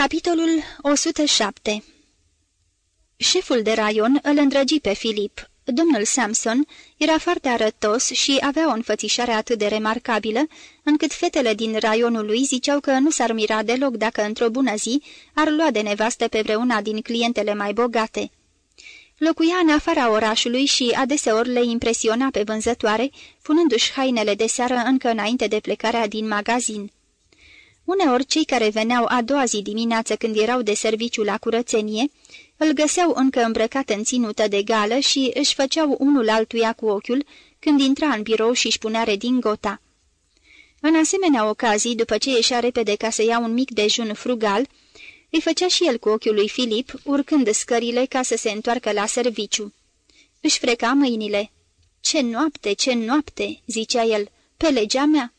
Capitolul 107 Șeful de raion îl îndrăgi pe Filip. Domnul Samson era foarte arătos și avea o înfățișare atât de remarcabilă, încât fetele din raionul lui ziceau că nu s-ar mira deloc dacă într-o bună zi ar lua de nevastă pe vreuna din clientele mai bogate. Locuia în afara orașului și adeseori le impresiona pe vânzătoare, punându-și hainele de seară încă înainte de plecarea din magazin. Uneori cei care veneau a doua zi dimineață când erau de serviciu la curățenie, îl găseau încă îmbrăcat în ținută de gală și își făceau unul altuia cu ochiul când intra în birou și își punea redingota. În asemenea ocazii, după ce ieșea repede ca să ia un mic dejun frugal, îi făcea și el cu ochiul lui Filip, urcând scările ca să se întoarcă la serviciu. Își freca mâinile. Ce noapte, ce noapte!" zicea el. Pe legea mea!"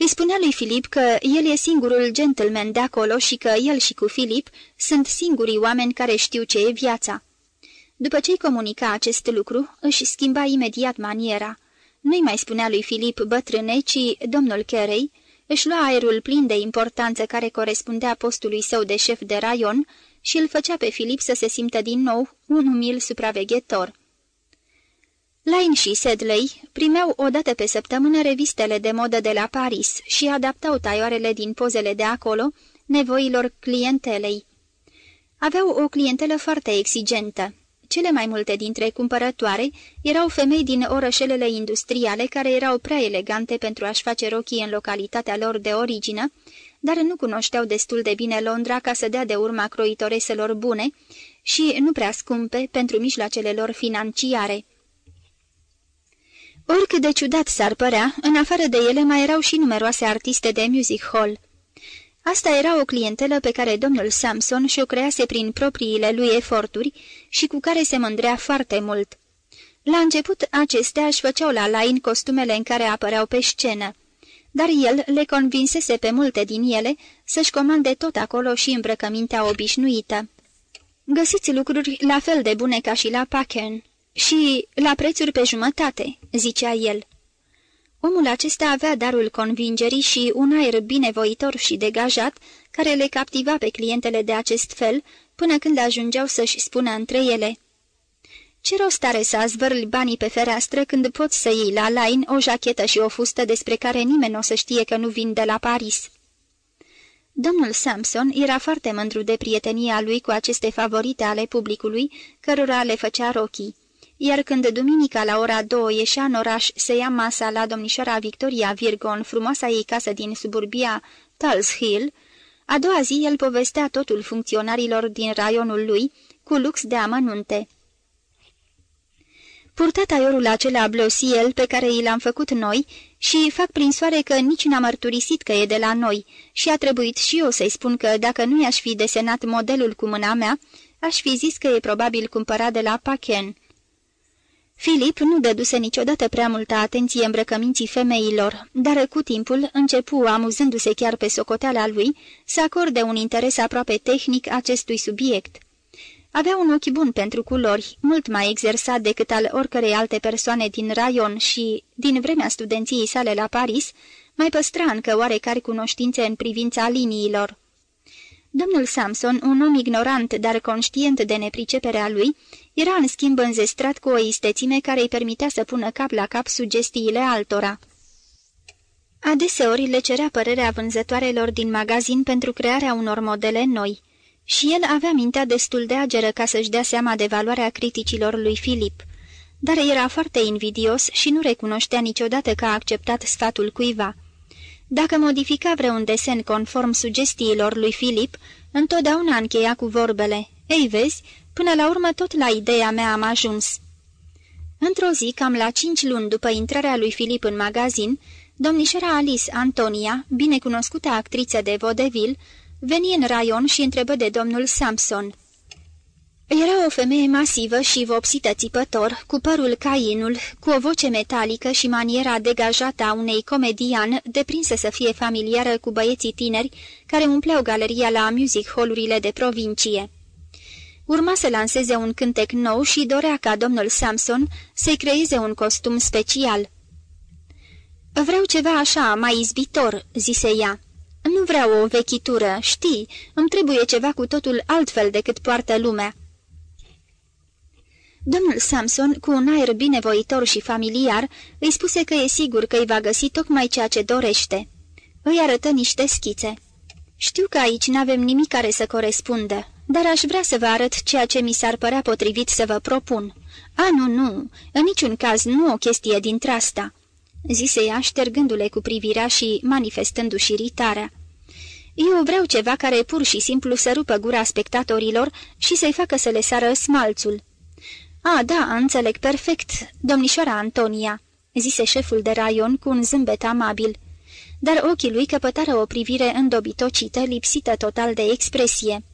Îi spunea lui Filip că el e singurul gentleman de acolo și că el și cu Filip sunt singurii oameni care știu ce e viața. După ce-i comunica acest lucru, își schimba imediat maniera. Nu-i mai spunea lui Filip bătrâne, ci domnul Carey, își lua aerul plin de importanță care corespundea postului său de șef de raion și îl făcea pe Filip să se simtă din nou un umil supraveghetor. Line și Sedley primeau o dată pe săptămână revistele de modă de la Paris și adaptau taioarele din pozele de acolo nevoilor clientelei. Aveau o clientelă foarte exigentă. Cele mai multe dintre cumpărătoare erau femei din orășelele industriale care erau prea elegante pentru a-și face rochii în localitatea lor de origine, dar nu cunoșteau destul de bine Londra ca să dea de urma croitoreselor bune și nu prea scumpe pentru mijloacele lor financiare. Oricât de ciudat s-ar părea, în afară de ele mai erau și numeroase artiste de music hall. Asta era o clientelă pe care domnul Samson și-o crease prin propriile lui eforturi și cu care se mândrea foarte mult. La început, acestea își făceau la Lain costumele în care apăreau pe scenă, dar el le convinsese pe multe din ele să-și comande tot acolo și îmbrăcămintea obișnuită. Găsiți lucruri la fel de bune ca și la Packen, și la prețuri pe jumătate," zicea el. Omul acesta avea darul convingerii și un aer binevoitor și degajat, care le captiva pe clientele de acest fel, până când ajungeau să-și spună între ele. Ce rost are să azvârli banii pe fereastră când poți să iei la line o jachetă și o fustă despre care nimeni nu o să știe că nu vin de la Paris?" Domnul Samson era foarte mândru de prietenia lui cu aceste favorite ale publicului, cărora le făcea rochii iar când duminica la ora două ieșea în oraș să ia masa la domnișoara Victoria Virgo în frumoasa ei casă din suburbia Tulse Hill, a doua zi el povestea totul funcționarilor din raionul lui, cu lux de amănunte. Purtat aiorul acela blosiel pe care i l-am făcut noi și fac prin soare că nici n-a mărturisit că e de la noi și a trebuit și eu să-i spun că dacă nu i-aș fi desenat modelul cu mâna mea, aș fi zis că e probabil cumpărat de la Pachen. Filip nu dăduse niciodată prea multă atenție îmbrăcăminții femeilor, dar cu timpul începu, amuzându-se chiar pe socoteala lui, să acorde un interes aproape tehnic acestui subiect. Avea un ochi bun pentru culori, mult mai exersat decât al oricărei alte persoane din raion și, din vremea studenției sale la Paris, mai păstra încă oarecare cunoștințe în privința liniilor. Domnul Samson, un om ignorant, dar conștient de nepriceperea lui, era în schimb înzestrat cu o istețime care îi permitea să pună cap la cap sugestiile altora. Adeseori le cerea părerea vânzătoarelor din magazin pentru crearea unor modele noi și el avea mintea destul de ageră ca să-și dea seama de valoarea criticilor lui Filip, dar era foarte invidios și nu recunoștea niciodată că a acceptat sfatul cuiva. Dacă modifica vreun desen conform sugestiilor lui Filip, întotdeauna încheia cu vorbele. Ei vezi, până la urmă tot la ideea mea am ajuns." Într-o zi, cam la cinci luni după intrarea lui Filip în magazin, domnișoara Alice Antonia, binecunoscută actriță de vodevil, veni în raion și întrebă de domnul Samson. Era o femeie masivă și vopsită țipător, cu părul cainul, cu o voce metalică și maniera degajată a unei comedian, deprinsă să fie familiară cu băieții tineri care umpleau galeria la music hall de provincie. Urma să lanseze un cântec nou și dorea ca domnul Samson să-i creeze un costum special. Vreau ceva așa, mai izbitor," zise ea. Nu vreau o vechitură, știi, îmi trebuie ceva cu totul altfel decât poartă lumea." Domnul Samson, cu un aer binevoitor și familiar, îi spuse că e sigur că îi va găsi tocmai ceea ce dorește. Îi arătă niște schițe. Știu că aici n-avem nimic care să corespundă, dar aș vrea să vă arăt ceea ce mi s-ar părea potrivit să vă propun. A, nu, nu, în niciun caz nu o chestie dintre asta," zise ea, ștergându-le cu privirea și manifestându-și iritarea. Eu vreau ceva care pur și simplu să rupă gura spectatorilor și să-i facă să le sară smalțul." A, da, înțeleg perfect, domnișoara Antonia," zise șeful de raion cu un zâmbet amabil dar ochii lui căpătară o privire îndobitocită, lipsită total de expresie.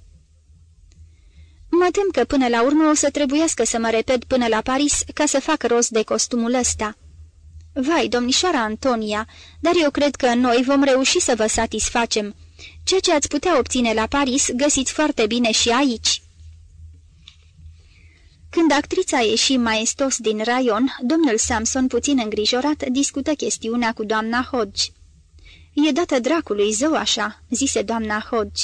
Mă tem că până la urmă o să trebuiască să mă repet până la Paris ca să fac rost de costumul ăsta. Vai, domnișoara Antonia, dar eu cred că noi vom reuși să vă satisfacem. Ceea ce ați putea obține la Paris, găsiți foarte bine și aici." Când actrița ieși maestos din raion, domnul Samson, puțin îngrijorat, discută chestiunea cu doamna Hodge. E dată dracului, zău așa," zise doamna Hodge.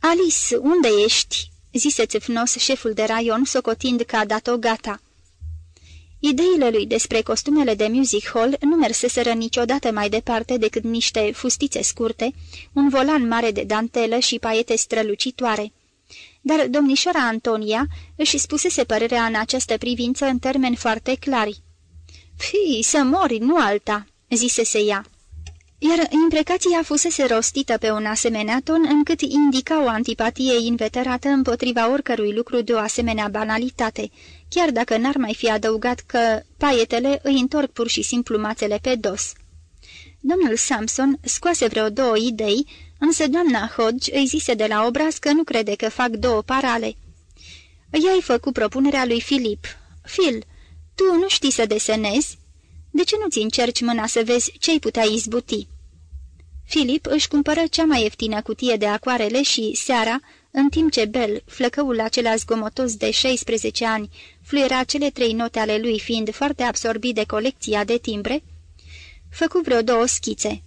Alice, unde ești?" zise țâfnos șeful de raion, socotind că a dat-o gata. Ideile lui despre costumele de music hall nu merseseră niciodată mai departe decât niște fustițe scurte, un volan mare de dantelă și paiete strălucitoare. Dar domnișoara Antonia își spusese părerea în această privință în termeni foarte clari. Fii, să mori, nu alta," zisese ea iar imprecația fusese rostită pe un asemenea ton încât indica o antipatie inveterată împotriva oricărui lucru de o asemenea banalitate, chiar dacă n-ar mai fi adăugat că paietele îi întorc pur și simplu mațele pe dos. Domnul Samson scoase vreo două idei, însă doamna Hodge îi zise de la obraz că nu crede că fac două parale. Ea-i făcut propunerea lui Filip. Phil, tu nu știi să desenezi?" De ce nu-ți încerci mâna să vezi ce-ai putea izbuti?" Filip își cumpără cea mai ieftină cutie de acoarele și, seara, în timp ce Bel, flăcăul acela zgomotos de 16 ani, fluiera cele trei note ale lui fiind foarte absorbit de colecția de timbre, făcu vreo două schițe.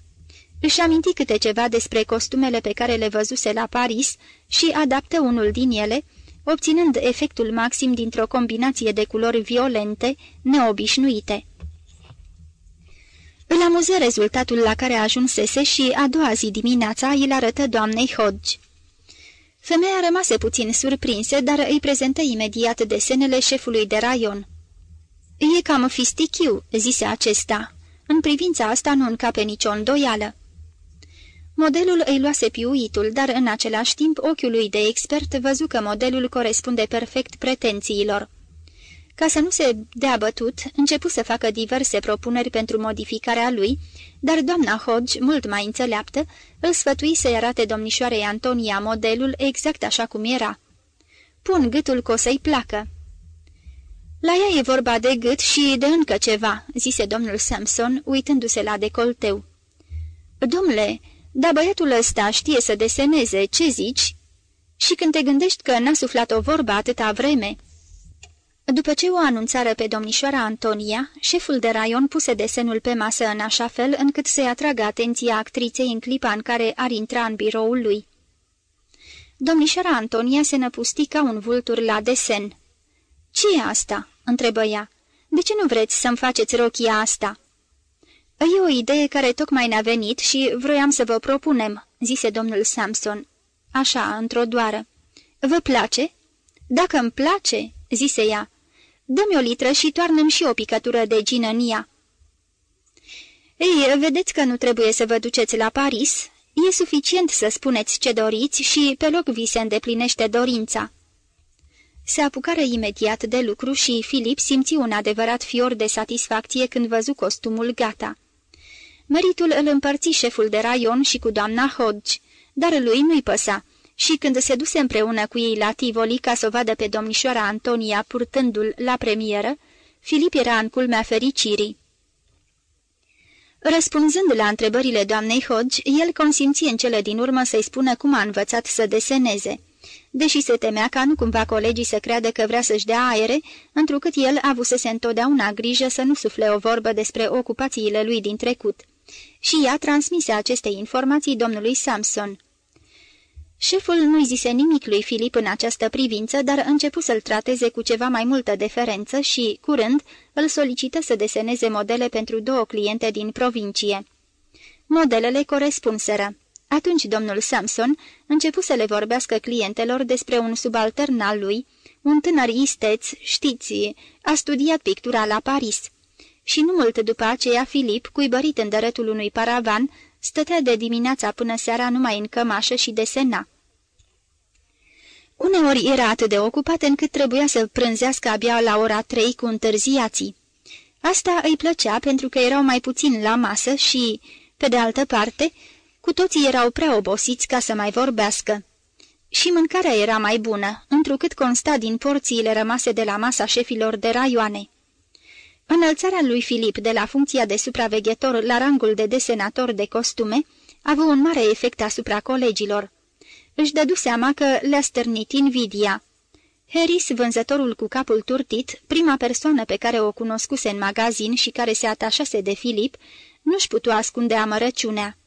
Își aminti câte ceva despre costumele pe care le văzuse la Paris și adaptă unul din ele, obținând efectul maxim dintr-o combinație de culori violente, neobișnuite. Îl amuză rezultatul la care ajunsese și a doua zi dimineața îl arătă doamnei Hodge. Femeia rămase puțin surprinsă, dar îi prezentă imediat desenele șefului de raion. E cam fistichiu," zise acesta. În privința asta nu încape nicio îndoială." Modelul îi luase piuitul, dar în același timp ochiul lui de expert văzu că modelul corespunde perfect pretențiilor. Ca să nu se dea bătut, începu să facă diverse propuneri pentru modificarea lui, dar doamna Hodge, mult mai înțeleaptă, îl sfătui să-i arate domnișoarei Antonia modelul exact așa cum era. Pun gâtul că o să-i placă. La ea e vorba de gât și de încă ceva," zise domnul Samson, uitându-se la decolteu. Domnule, dar băiatul ăsta știe să deseneze, ce zici?" Și când te gândești că n-a suflat o vorbă atâta vreme..." După ce o anunțară pe domnișoara Antonia, șeful de raion puse desenul pe masă în așa fel încât să-i atragă atenția actriței în clipa în care ar intra în biroul lui. Domnișoara Antonia se năpusti ca un vultur la desen. ce e asta?" întrebă ea. De ce nu vreți să-mi faceți rochia asta?" E o idee care tocmai ne-a venit și vroiam să vă propunem," zise domnul Samson. Așa, într-o doară. Vă place?" Dacă îmi place," zise ea. Dă-mi o litră și toarnă și o picătură de gină în ea." Ei, vedeți că nu trebuie să vă duceți la Paris. E suficient să spuneți ce doriți și pe loc vi se îndeplinește dorința." Se apucară imediat de lucru și Filip simți un adevărat fior de satisfacție când văzu costumul gata. Măritul îl împărți șeful de raion și cu doamna Hodge, dar lui nu-i păsa. Și când se duse împreună cu ei la Tivoli ca să o vadă pe domnișoara Antonia purtându-l la premieră, Filip era în culmea fericirii. Răspunzând la întrebările doamnei Hodge, el consimți în cele din urmă să-i spună cum a învățat să deseneze, deși se temea ca nu cumva colegii să creadă că vrea să-și dea aere, întrucât el avusese întotdeauna grijă să nu sufle o vorbă despre ocupațiile lui din trecut și ea transmise aceste informații domnului Samson. Șeful nu-i zise nimic lui Filip în această privință, dar începu să-l trateze cu ceva mai multă deferență și, curând, îl solicită să deseneze modele pentru două cliente din provincie. Modelele corespunseră. Atunci domnul Samson începu să le vorbească clientelor despre un subaltern al lui, un tânăr isteț, știți, a studiat pictura la Paris. Și nu mult după aceea, Filip, cuibărit în dărătul unui paravan, stătea de dimineața până seara numai în cămașă și desena. Uneori era atât de ocupat încât trebuia să prânzească abia la ora trei cu întârziații. Asta îi plăcea pentru că erau mai puțin la masă și, pe de altă parte, cu toții erau prea obosiți ca să mai vorbească. Și mâncarea era mai bună, întrucât consta din porțiile rămase de la masa șefilor de raioane. Înălțarea lui Filip de la funcția de supraveghetor la rangul de desenator de costume a avut un mare efect asupra colegilor. Își dădu seama că le-a stârnit invidia. Harris, vânzătorul cu capul turtit, prima persoană pe care o cunoscuse în magazin și care se atașase de Filip, nu-și putu ascunde amărăciunea.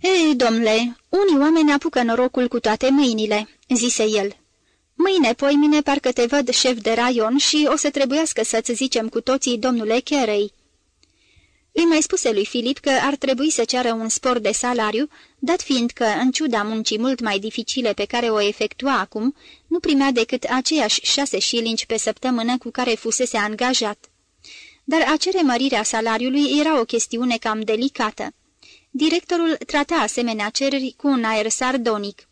Ei, domnule, unii oameni apucă norocul cu toate mâinile," zise el. Mâine, poimine, parcă te văd șef de raion și o să trebuiască să-ți zicem cu toții, domnule Cherei." Îi mai spuse lui Filip că ar trebui să ceară un spor de salariu, dat fiind că, în ciuda muncii mult mai dificile pe care o efectua acum, nu primea decât aceiași șase șilinci pe săptămână cu care fusese angajat. Dar a cere mărirea salariului era o chestiune cam delicată. Directorul trata asemenea cereri cu un aer sardonic.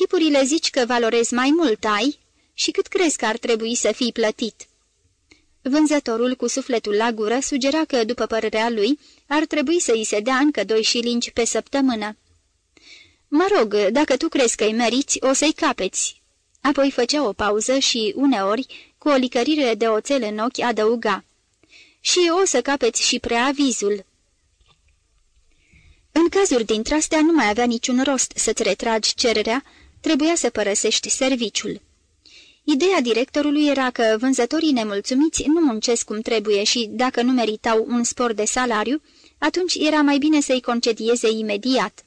Chipurile zici că valorezi mai mult, ai? Și cât crezi că ar trebui să fii plătit?" Vânzătorul cu sufletul la gură sugera că, după părerea lui, ar trebui să îi se dea încă doi șilinci pe săptămână. Mă rog, dacă tu crezi că-i meriți, o să-i capeți." Apoi făcea o pauză și, uneori, cu o licărire de oțel în ochi, adăuga. Și o să capeți și preavizul." În cazuri dintre astea nu mai avea niciun rost să-ți retragi cererea, trebuia să părăsești serviciul. Ideea directorului era că vânzătorii nemulțumiți nu muncesc cum trebuie și, dacă nu meritau un spor de salariu, atunci era mai bine să-i concedieze imediat.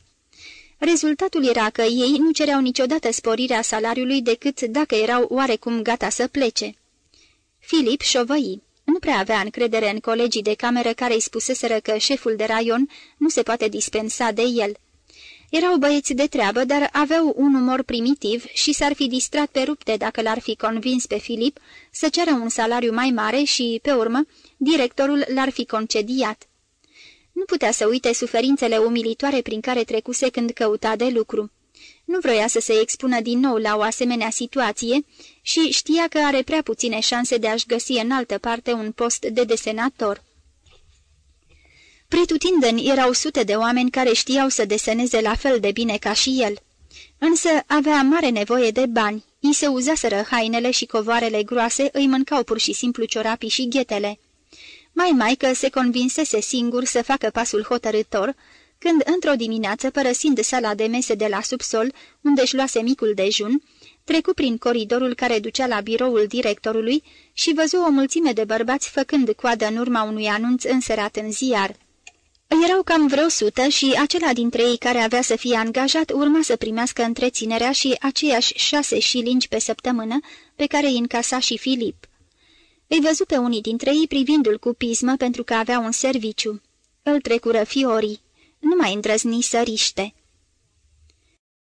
Rezultatul era că ei nu cereau niciodată sporirea salariului decât dacă erau oarecum gata să plece. Filip șovăi. Nu prea avea încredere în colegii de cameră care îi spuseseră că șeful de raion nu se poate dispensa de el. Erau băieți de treabă, dar aveau un umor primitiv și s-ar fi distrat pe rupte dacă l-ar fi convins pe Filip să ceară un salariu mai mare și, pe urmă, directorul l-ar fi concediat. Nu putea să uite suferințele umilitoare prin care trecuse când căuta de lucru. Nu vroia să se expună din nou la o asemenea situație și știa că are prea puține șanse de a-și găsi în altă parte un post de desenator. Pretutindeni erau sute de oameni care știau să deseneze la fel de bine ca și el. Însă avea mare nevoie de bani, îi se uzaseră hainele și covoarele groase, îi mâncau pur și simplu ciorapii și ghetele. Mai mai că se convinsese singur să facă pasul hotărător, când, într-o dimineață, părăsind sala de mese de la subsol, unde își luase micul dejun, trecu prin coridorul care ducea la biroul directorului și văzu o mulțime de bărbați făcând coadă în urma unui anunț înserat în ziar. Erau cam vreo sută și acela dintre ei care avea să fie angajat urma să primească întreținerea și aceiași șase șilingi pe săptămână pe care îi încasa și Filip. Îi văzu pe unii dintre ei privindu-l cu pismă pentru că avea un serviciu. Îl trecură fiorii. Nu mai îndrăzni să riște.